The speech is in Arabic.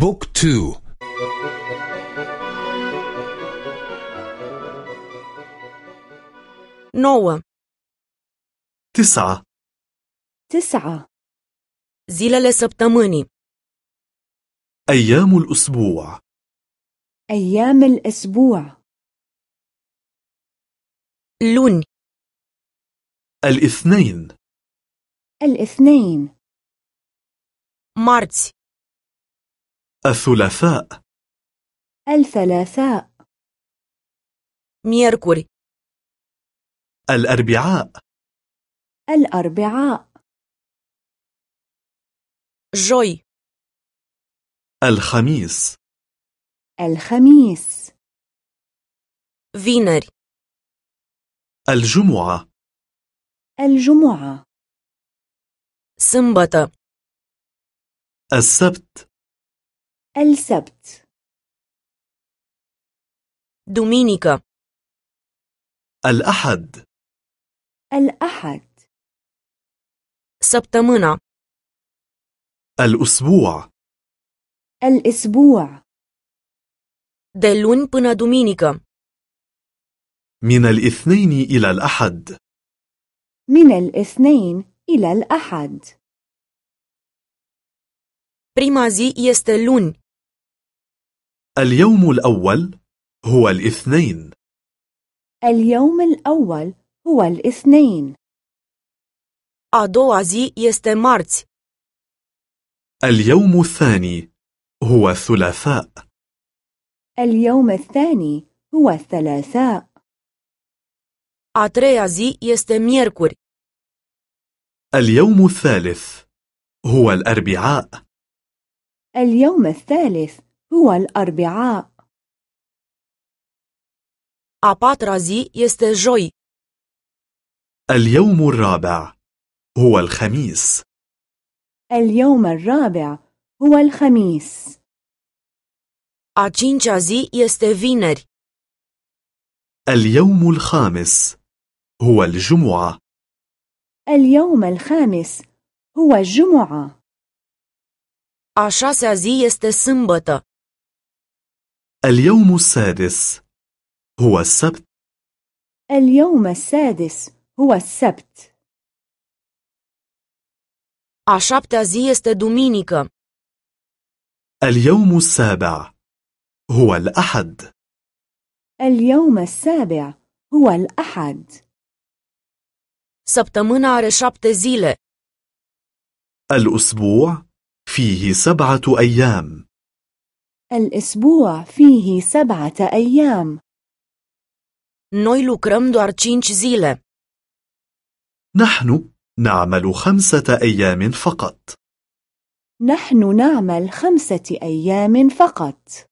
بوك تو. nouă تسعة. تسعة. zilele săptămânii أيام الأسبوع. أيام الأسبوع. luni الإثنين. الإثنين. marți الثلاثاء. الثلاثاء. miercuri الأربعاء. الأربعاء. joi الخميس. الخميس. vineri الجمعة. الجمعة. sâmbătă السبت. السبت. duminică الأحد. الأحد. săptămâna الأسبوع. الأسبوع. De luni până duminică. من الاثنين إلى الأحد. من الاثنين إلى الأحد. Prima zi este luni. اليوم الأول هو الاثنين. اليوم الأول هو الاثنين. A doua zi este marți. اليوم الثاني هو الثلاثاء اليوم الثاني هو الثلاثاء a treia zi este miercuri. اليوم الثالث هو الأربعاء. اليوم الثالث هو الأربعاء. A patra zi este joi. اليوم الرابع هو الخميس. اليوم الرابع هو الخميس. A cincea zi este vineri. اليوم الخامس هو الجمعة. اليوم الخامس هو الجمعة. A șasea zi este sâmbătă. اليوم السادس هو السبت. اليوم السادس هو السبت. A șaptea zi este duminică. اليوم السابع هو الأحد. اليوم السابع هو الأحد. Săptămâna are șapte zile. الأسبوع فيه سبعة أيام. الأسبوع فيه سبعة أيام. Noi lucrăm doar cinci zile. نحن نعمل خمسة أيام فقط. نحن نعمل خمسة أيام فقط.